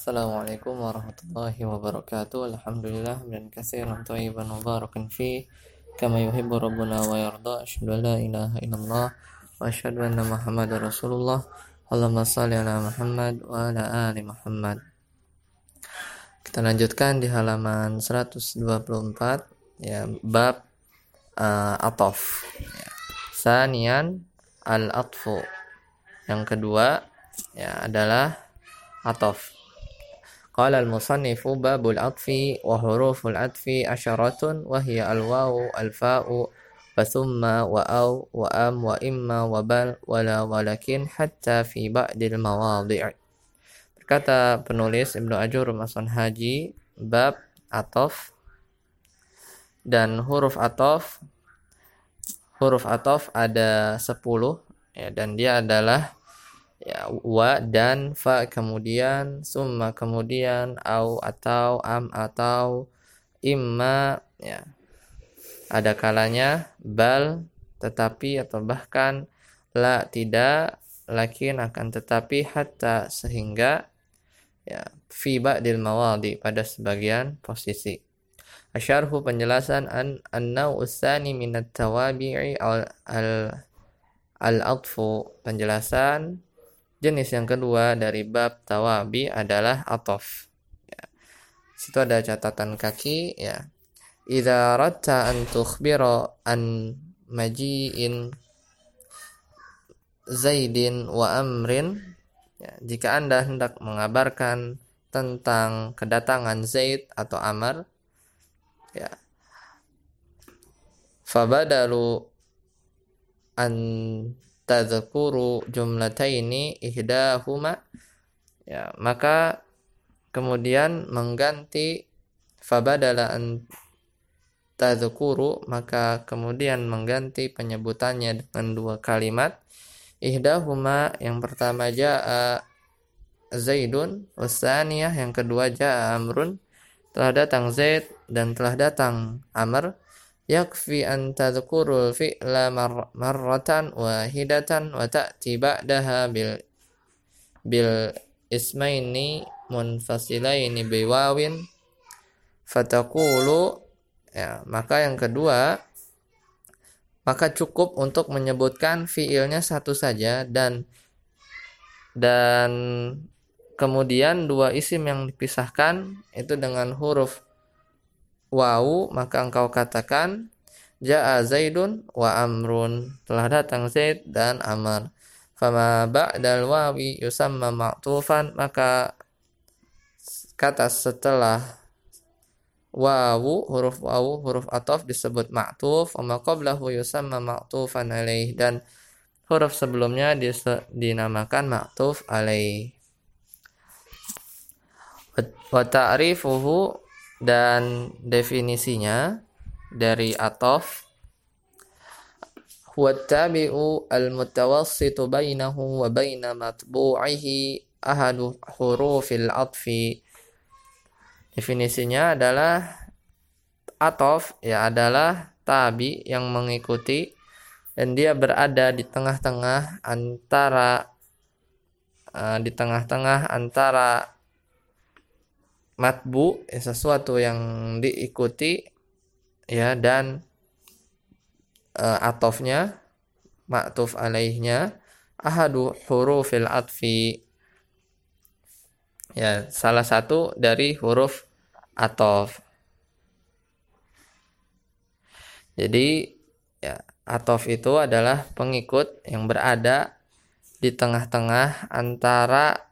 Assalamualaikum warahmatullahi wabarakatuh. Alhamdulillah dan katsiran thayyiban mubarakan fi kama yuhibbu rabbuna wa yarda. Asyhadu an la ilaha illallah wa asyhadu anna Muhammadar Rasulullah. Allahumma shalli ala Muhammad wa ala ali Muhammad. Kita lanjutkan di halaman 124 ya bab uh, atof. Ya. Sanian al-atfu. Yang kedua ya adalah atof. Asyaratun wa hiya al-wawu al-fa'u wa thumma wa aw wa am wa imma wa bal wala walakin hatta fi ba'dil mawadhi' Berkata penulis Ibnu Ajur Masan Haji bab atof dan huruf atof huruf atof ada 10 ya dan dia adalah ya wa dan fa kemudian summa kemudian au atau am atau imma ya. Ada kalanya bal tetapi atau bahkan la tidak lakin akan tetapi hatta sehingga ya fi ba'dil mawadi pada sebagian posisi. Asyarhu penjelasan an annau usani minat tawabi'i al al al-atfu penjelasan Jenis yang kedua dari bab tawabi adalah atof. Ya. Situ ada catatan kaki ya. Idza ratta an tukhbira an maji'in Zaidin wa Amrin ya, jika Anda hendak mengabarkan tentang kedatangan Zaid atau Amr ya fabadalu an tadhkuru jumlataini ihdahuma. Ya maka kemudian mengganti fabadala an tadhkuru maka kemudian mengganti penyebutannya dengan dua kalimat. Ihdahuma yang pertama jaa Zaidun wasaniyah yang kedua jaa Amrun. Telah datang Zaid dan telah datang Amr yakfi an tadhkurul fi'la mar marratan wahidatan wa ta'ti ba'daha bil bil ismaini munfasilaini biwawin fataqulu ya maka yang kedua maka cukup untuk menyebutkan fiilnya satu saja dan dan kemudian dua isim yang dipisahkan itu dengan huruf wau maka engkau katakan Ja'a Zaidun wa Amrun. Telah datang Zaid dan Amr. Fama ba'dal wawi yusamma ma'tufan. Maka kata setelah wawu huruf wawu huruf atof disebut ma'tuf. Wa qablahu yusamma ma'tufan alaih. Dan huruf sebelumnya dinamakan ma'tuf alaih. Wa ta'rifuhu dan definisinya dari atof huwa tabi'u al-mutawassitu bainahu wa baina matbu'ihi ahadu hurufil atfi. Definisinya adalah atof ya adalah tabi yang mengikuti dan dia berada di tengah-tengah antara uh, di tengah-tengah antara matbu ya, sesuatu yang diikuti ya dan uh, atofnya maktuf alaihnya ahadu hurufil atfi. Ya salah satu dari huruf atof. Jadi ya atof itu adalah pengikut yang berada di tengah-tengah antara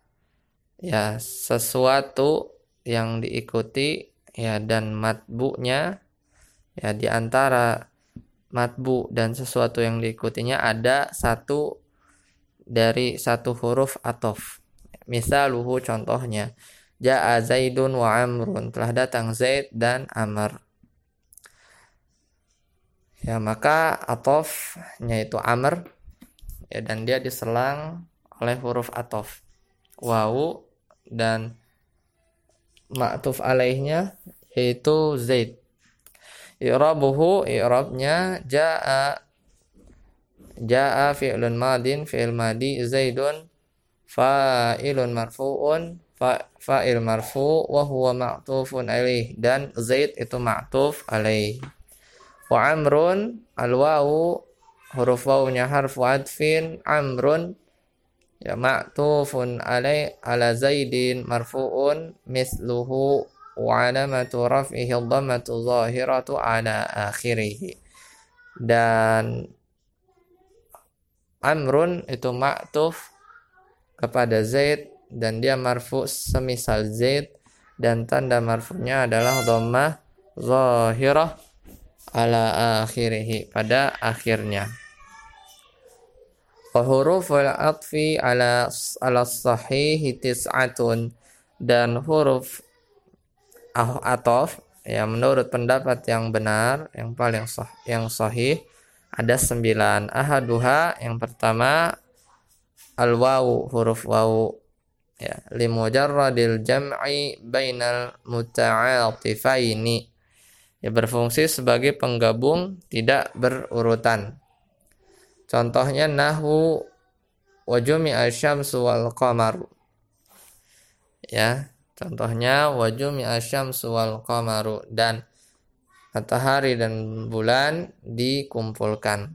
ya sesuatu yang diikuti ya dan matbunya ya di antara matbu dan sesuatu yang diikutinya ada satu dari satu huruf atof. Misaluhu contohnya Ja'a Zaidun wa Amrun telah datang Zaid dan Amr. Ya maka atofnya itu Amr ya dan dia diselang oleh huruf atof wawu dan ma'tuf alaihnya yaitu Zaid. I'rabuhu i'rabnya jaa jaa fi'lun madin fi'il madi Zaidun fa'ilun marfu'un fa, fa'il marfu wa huwa ma'tufun alaih dan Zaid itu ma'tuf alaih wa amrun alwawu huruf wawunya harfu adfin amrun ya ma'tufun alai ala zaidin marfu'un misluhu wa alamatu raf'ihi dhammatu zahiratu ala akhirih dan amrun itu ma'tuf kepada zaid dan dia marfu semisal zaid dan tanda marfunya adalah dhammah zahirah ala akhirih pada akhirnya wa huruful atfi ala ala sahih tis'atun. Dan huruf ah, atof ya menurut pendapat yang benar yang paling sah, yang sahih ada sembilan. Ahaduha yang pertama al wawu huruf wawu ya limujarradil jam'i bainal muta'atifaini. Ya berfungsi sebagai penggabung tidak berurutan. Contohnya nahu wajumi asyamsu wal qamaru. Ya, contohnya wajumi asyamsu wal qamaru dan matahari dan bulan dikumpulkan.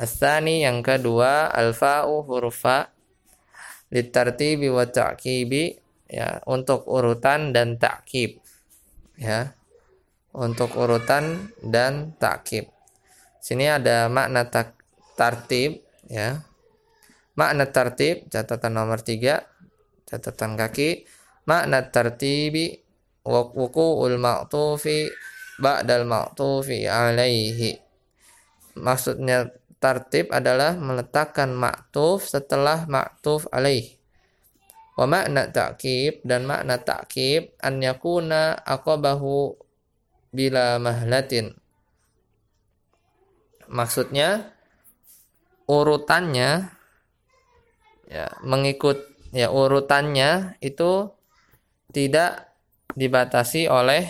Asani yang kedua alfa'u hurufa litartibi wa ta'kibi ya untuk urutan dan ta'kib ya untuk urutan dan takkib. Sini ada makna tak, tartib ya. Makna tartib catatan nomor 3 catatan kaki makna tartibi wuqu'ul ma'tufi ba'dal ma'tufi alaihi. Maksudnya tartib adalah meletakkan ma'tuf setelah ma'tuf alaih. Wa makna ta'kib dan makna ta'kib an yakuna aqabahu bila mahlatin. Maksudnya urutannya ya mengikut ya urutannya itu tidak dibatasi oleh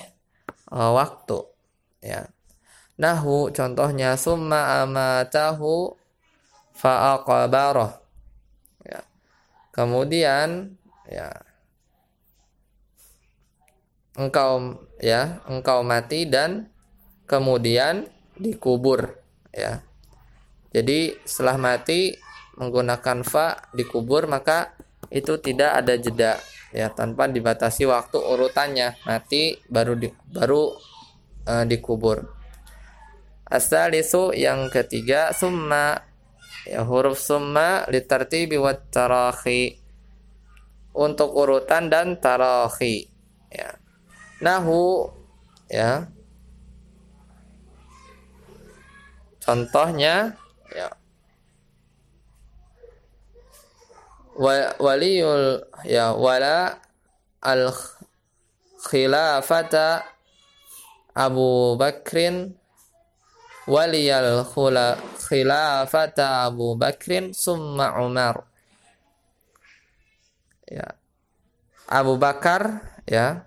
uh, waktu ya. Nahu contohnya summa amatahu fa'aqabarah. Ya. Kemudian ya engkau ya engkau mati dan kemudian dikubur ya jadi setelah mati menggunakan fa dikubur maka itu tidak ada jeda. Ya tanpa dibatasi waktu urutannya. Mati baru di, baru uh, dikubur. Asalisu yang ketiga summa. Ya huruf summa litartibi wat tarahi. Untuk urutan dan tarahi. Ya. Nahu ya. Contohnya ya. Waliul ya wala al khilafata Abu Bakrin waliyal khula khilafata Abu Bakrin summa Umar. Ya. Abu Bakar ya.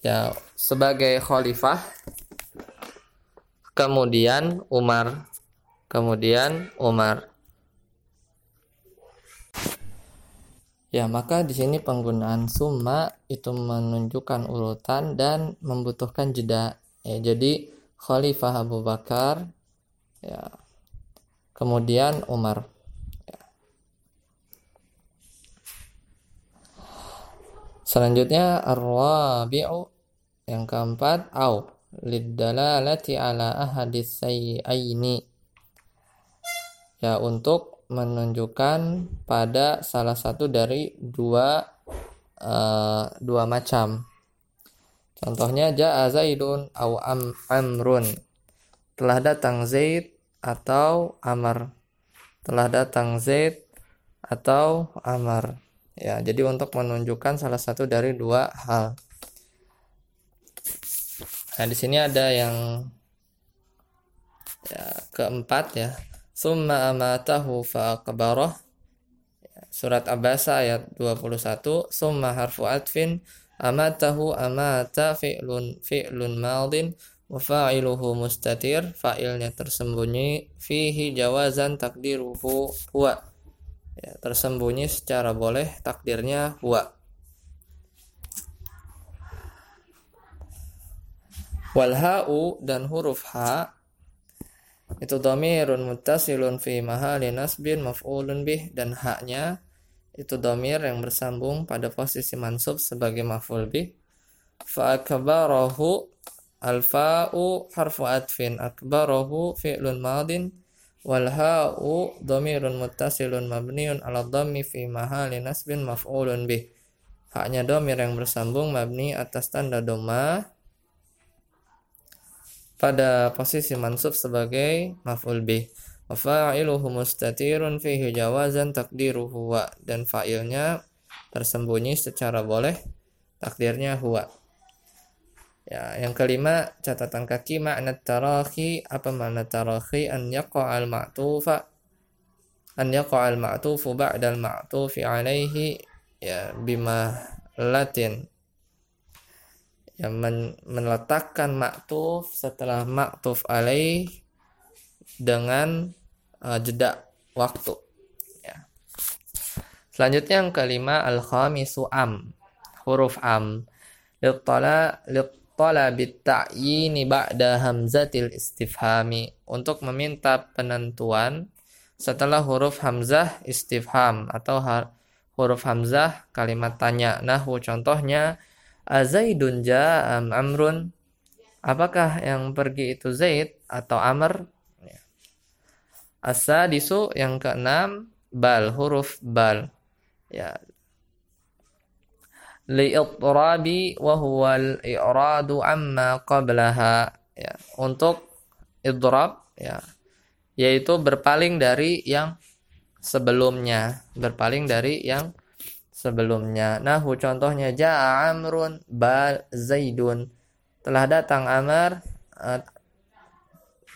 Ya sebagai khalifah kemudian Umar kemudian Umar Ya, maka di sini penggunaan summa itu menunjukkan urutan dan membutuhkan jeda. Ya, jadi Khalifah Abu Bakar ya. Kemudian Umar. Ya. Selanjutnya ar-rabi'u yang keempat, au lidalalati ala ahadis sayyaini. Ya, untuk menunjukkan pada salah satu dari dua uh, dua macam. Contohnya ja'a Zaidun au am, Amrun. Telah datang Zaid atau Amr. Telah datang Zaid atau Amr. Ya, jadi untuk menunjukkan salah satu dari dua hal. Nah, di sini ada yang ya, keempat ya. Summa amatahu faqbarah. Ya, surat Abasa ayat 21. Summa harfu atfin amatahu amata fi'lun fi'lun madin fa'iluhu mustatir fa'ilnya tersembunyi fihi jawazan takdiruhu huwa ya, tersembunyi secara boleh takdirnya huwa wal ha'u dan huruf ha itu dhamirun muttasilun fi mahali nasbin maf'ulun bih dan haknya itu domir yang bersambung pada posisi mansub sebagai maf'ul bih fa akbarahu Al-fa'u harfu atfin akbarahu fi'lun madin wal ha'u dhamirun muttasilun mabniun ala dhammi fi mahali nasbin maf'ulun bih. Haknya domir yang bersambung mabni atas tanda doma pada posisi mansub sebagai maf'ul bih. Wa fa'iluhu mustatirun fihi jawazan takdiruhu wa dan fa'ilnya tersembunyi secara boleh takdirnya huwa. Ya, yang kelima catatan kaki makna tarahi. Apa makna tarahi? An yaqa'al ma'tufa. An yaqa'al ma'tufu ba'dal ma'tufi alaihi ya bima latin yang men meletakkan maktuf setelah maktuf alaih dengan uh, jeda waktu ya. Selanjutnya yang kelima al khamisu am huruf am littala talabit ta'yini ba'da hamzatil istifhami untuk meminta penentuan setelah huruf hamzah istifham atau huruf hamzah kalimat tanya. Nahwu contohnya azaidun ja'am amrun apakah yang pergi itu Zaid atau Amr? Ya. Asa-disu yang keenam bal huruf bal. Ya, li'itrabi wa huwa al-i'radu amma qablaha ya untuk idrab ya yaitu berpaling dari yang sebelumnya berpaling dari yang sebelumnya. Nahu contohnya ja'a amrun bal zaidun. Telah datang amr uh,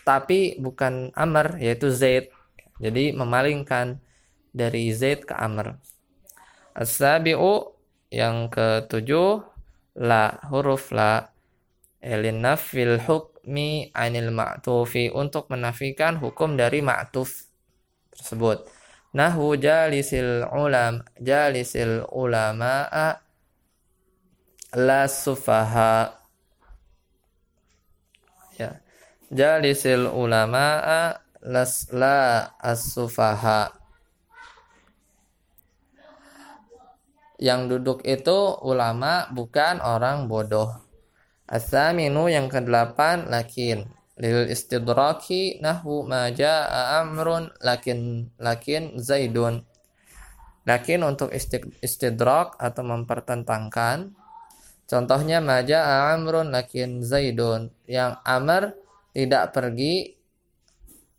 tapi bukan amr yaitu zaid. Jadi memalingkan dari zaid ke amr. As-sabi'u yang ketujuh la huruf la. Elinafil hukmi anil ma'tufi untuk menafikan hukum dari ma'tuf tersebut. Nahu jalisil ulam jalisil ulama'a la sufaha. Ya. Jalisil ulama'a las la as-sufaha. Yang duduk itu ulama bukan orang bodoh. Asaminu yang kedelapan lakin lil istidraki nahu ma jaa amrun lakin lakin zaidun. Lakin untuk istidrak atau mempertentangkan contohnya ma jaa amrun lakin zaidun yang amr tidak pergi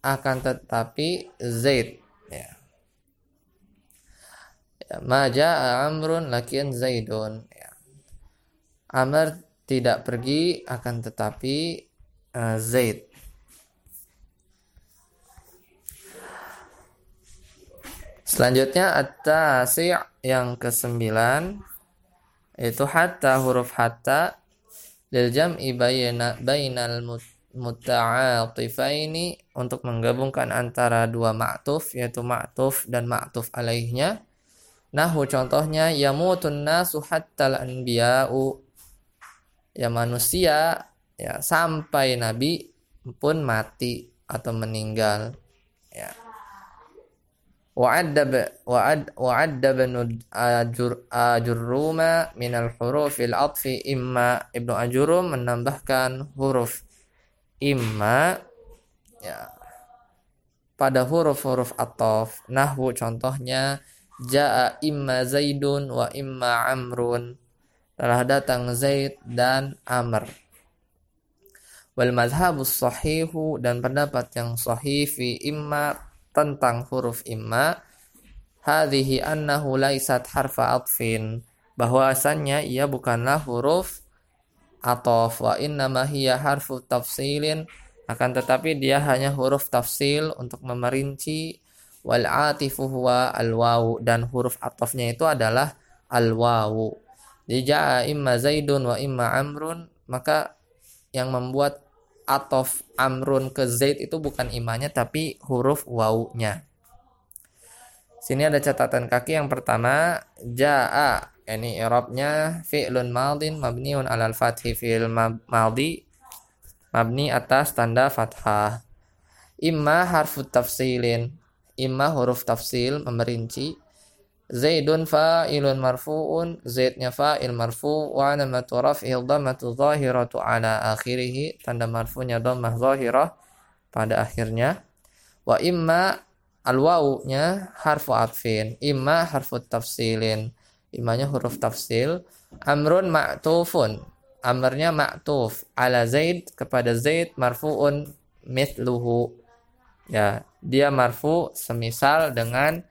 akan tetapi zaid Ya, Maja Amrun lakin Zaidun. Ya. Amr tidak pergi akan tetapi uh, Zaid. Selanjutnya at-tasi' yang kesembilan itu hatta huruf hatta lil jam'i bayna bainal muta'atifaini untuk menggabungkan antara dua ma'tuf yaitu ma'tuf dan ma'tuf alaihnya Nahu contohnya yamutun nasu hattal anbiya'u ya manusia ya sampai nabi pun mati atau meninggal ya wa'ad wa'addab ajur ajurruma min al-hurufil atfi imma Ibnu Ajurum menambahkan huruf imma ya pada huruf-huruf ataf nahwu contohnya Ja'a imma Zaidun wa imma Amrun. Telah datang Zaid dan Amr. Wal madhabus sahihu dan pendapat yang sahih fi imma tentang huruf imma. Hadhihi annahu laisat harfa atfin. Bahwasannya ia bukanlah huruf atof wa innama hiya harfu tafsilin. Akan tetapi dia hanya huruf tafsil untuk memerinci wal atifu huwa al wawu dan huruf atofnya itu adalah al wawu. Ja'a imma Zaidun wa imma Amrun maka yang membuat atof amrun ke zaid itu bukan imanya tapi huruf wawunya. Sini ada catatan kaki yang pertama jaa ini i'rabnya fi'lun madin mabniun alal fathi fi'il madhi mabni atas tanda fathah. Imma harfu tafsilin, imma huruf tafsil memerinci Zaidun fa'ilun marfu'un Zaidnya fa'il marfu' wa alamatu raf'i dhammatu zahiratu ala akhirih tanda marfu'nya dhammah zahirah pada akhirnya. Wa imma al-wawunya harfu atfin imma harfu tafsilin imanya huruf tafsil. Amrun ma'tufun amrnya ma'tuf ala zaid kepada zaid marfu'un mithluhu. Ya dia marfu semisal dengan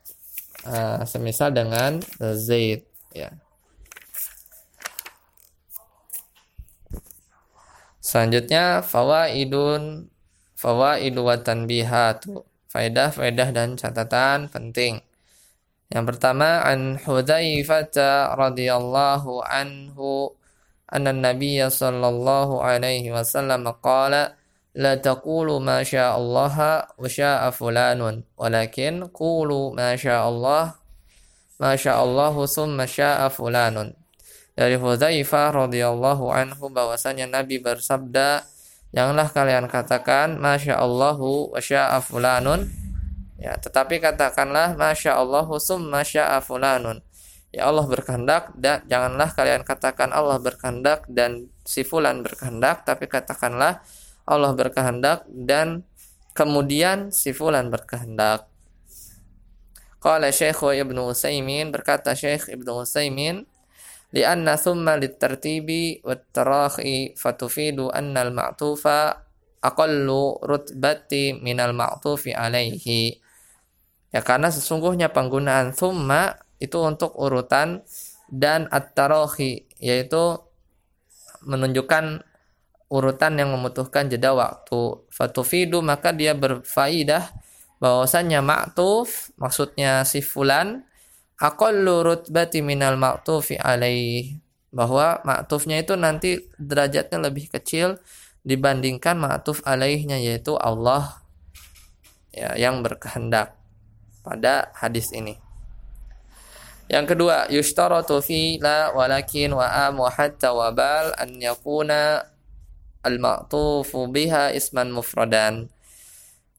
uh, semisal dengan zaid ya. Selanjutnya fawaidun fawaidu wa tanbihatu. Faedah faedah dan catatan penting. Yang pertama an Hudzaifah radhiyallahu anhu anna Nabiy sallallahu alaihi wasallam qala لا تقولوا ما شاء الله وشاء فلان ولكن قولوا ما شاء الله ما شاء الله ثم شاء فلان dari Hudzaifah radhiyallahu anhu bahwasanya Nabi bersabda janganlah kalian katakan masya Allahu wa sya'a fulanun ya tetapi katakanlah masya Allahu summa sya'a fulanun ya Allah berkehendak dan janganlah kalian katakan Allah berkehendak dan si fulan berkehendak tapi katakanlah Allah berkehendak dan kemudian si fulan berkehendak. Qala Syekh Ibnu Utsaimin berkata Syekh Ibnu Utsaimin lianna thumma litartibi wat tarahi fatufidu anna al ma'tufa aqallu rutbati minal ma'tufi alaihi ya karena sesungguhnya penggunaan thumma itu untuk urutan dan at-tarahi yaitu menunjukkan urutan yang membutuhkan jeda waktu. Fatufidu maka dia berfaidah bahwasannya ma'tuf maksudnya si fulan aqallu rutbati minal ma'tufi alaih bahwa ma'tufnya itu nanti derajatnya lebih kecil dibandingkan ma'tuf alaihnya yaitu Allah ya, yang berkehendak pada hadis ini. Yang kedua, yushtaratu fi la walakin wa am wa hatta wa bal an yakuna al-ma'tufu biha isman mufradan.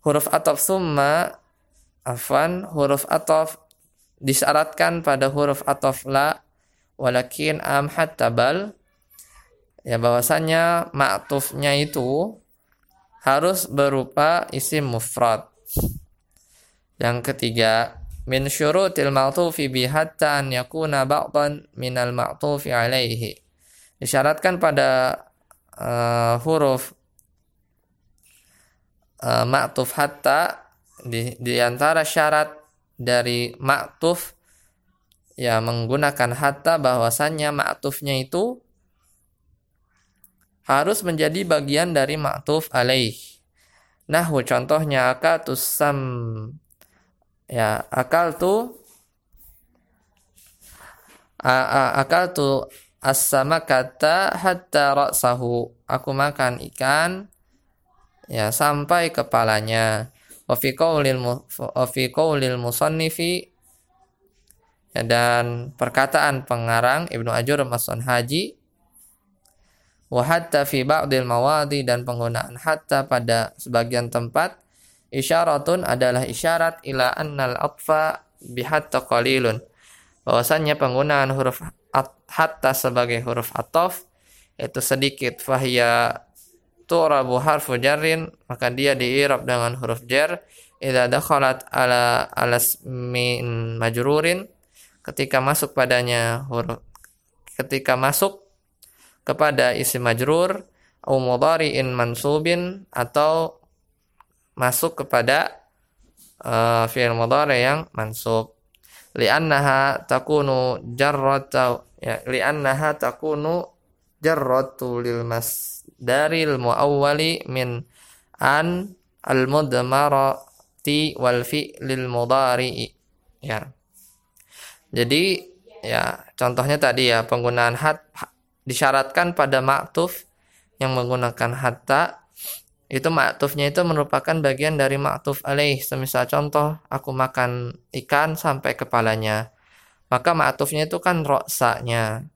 Huruf ataf summa afan huruf ataf disyaratkan pada huruf ataf la walakin am hatta bal ya bahwasanya ma'tufnya itu harus berupa isim mufrad. Yang ketiga, min syurutil ma'tufi bi hatta an yakuna ba'dan minal ma'tufi alaihi. Disyaratkan pada uh, huruf uh, maktuf hatta di, di antara syarat dari maktuf ya menggunakan hatta bahwasannya maktufnya itu harus menjadi bagian dari maktuf alaih. Nahwu contohnya akatus sam ya akal tu akal tu as-sama kata hatta ra'sahu. Aku makan ikan ya sampai kepalanya. Wa fi qaulil musannifi ya, dan perkataan pengarang Ibnu Ajur Masun Haji wa hatta fi ba'dil mawadi dan penggunaan hatta pada sebagian tempat isyaratun adalah isyarat ila annal atfa bihatta qalilun bahwasannya penggunaan huruf hatta sebagai huruf atof itu sedikit fahya turabu harfu jarrin maka dia diirab dengan huruf jar idza dakhalat ala alas min majrurin ketika masuk padanya huruf ketika masuk kepada isi majrur au mudhari'in mansubin atau masuk kepada uh, fi'il mudhari yang mansub li'annaha takunu jarrata ya li'annaha takunu jarratu lil masdaril muawwali min an al mudmarati wal fi'lil mudhari'i ya. Jadi ya contohnya tadi ya penggunaan hat disyaratkan pada maktuf yang menggunakan hatta itu ma'tufnya itu merupakan bagian dari ma'tuf alaih. Semisal contoh, aku makan ikan sampai kepalanya. Maka ma'tufnya itu kan roksanya.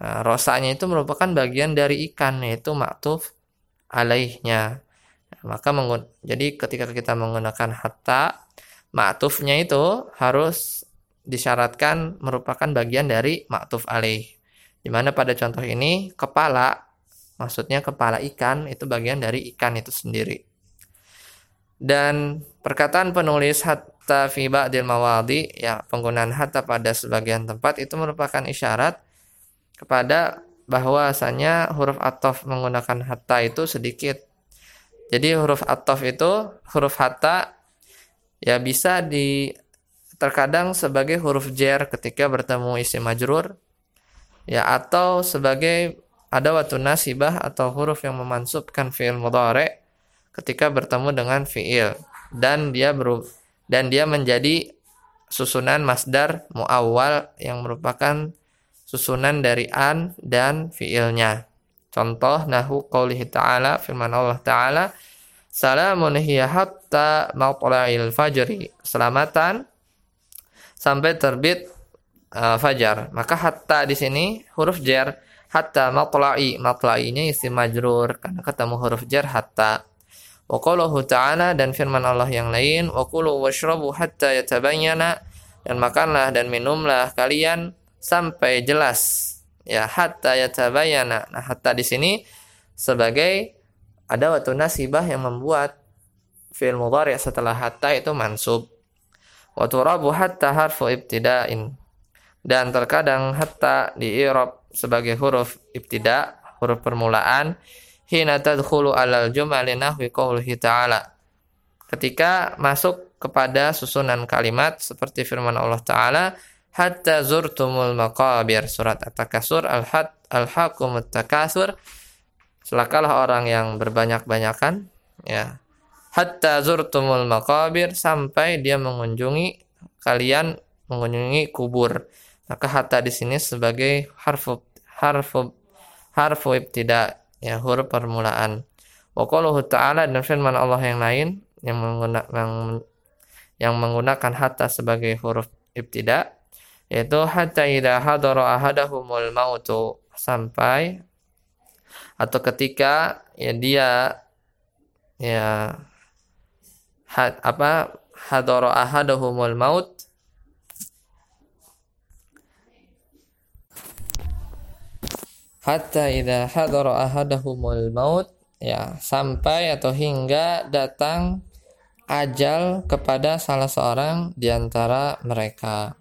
Nah, roksanya itu merupakan bagian dari ikan, yaitu ma'tuf alaihnya. Maka jadi ketika kita menggunakan hatta, ma'tufnya itu harus disyaratkan merupakan bagian dari ma'tuf alaih. Di mana pada contoh ini, kepala Maksudnya kepala ikan itu bagian dari ikan itu sendiri. Dan perkataan penulis hatta fi ba'dil mawadi, ya penggunaan hatta pada sebagian tempat itu merupakan isyarat kepada bahwasanya huruf atof menggunakan hatta itu sedikit. Jadi huruf atof itu huruf hatta ya bisa di terkadang sebagai huruf jer ketika bertemu isim majrur ya atau sebagai ada waktu nasibah atau huruf yang memansubkan fiil mudhari ketika bertemu dengan fiil dan dia beru dan dia menjadi susunan masdar muawwal yang merupakan susunan dari an dan fiilnya. Contoh nahu qaulihi ta'ala firman Allah ta'ala Salamun hiya hatta matla'il fajri. Selamatan sampai terbit uh, fajar. Maka hatta di sini huruf jar hatta matla'i matla'inya isim majrur karena ketemu huruf jar hatta. Wa qaluhu ta'ala dan firman Allah yang lain wa kulu hatta yatabayyana dan makanlah dan minumlah kalian sampai jelas. Ya hatta yatabayyana. Nah hatta di sini sebagai ada waktu nasibah yang membuat fi'il mudhari setelah hatta itu mansub. Wa turabu hatta harfu ibtida'in dan terkadang hatta di i'rab sebagai huruf ibtida, huruf permulaan, hina tadkhulu alal jumali nahwi qawlihi ta'ala. Ketika masuk kepada susunan kalimat seperti firman Allah Ta'ala, hatta zurtumul maqabir surat at-takasur al-had al-hakum at-takasur celakalah orang yang berbanyak-banyakan ya. Hatta zurtumul maqabir sampai dia mengunjungi kalian mengunjungi kubur maka hatta di sini sebagai harfu harfu harfu ibtida ya huruf permulaan. Wa ta'ala dan firman Allah yang lain yang menggunakan yang, yang menggunakan hatta sebagai huruf ibtida yaitu hatta idza hadara ahadahumul mautu sampai atau ketika ya dia ya had, apa hadara ahadahumul maut hatta idza hadara ahadahumul maut ya sampai atau hingga datang ajal kepada salah seorang di antara mereka.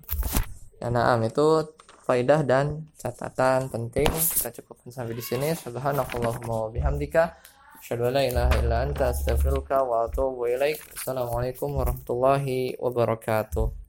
Ya naam itu faidah dan catatan penting. Kita cukupkan sampai di sini. Subhanakallahumma wa bihamdika asyhadu an la ilaha illa anta astaghfiruka wa atubu ilaik. Assalamualaikum warahmatullahi wabarakatuh.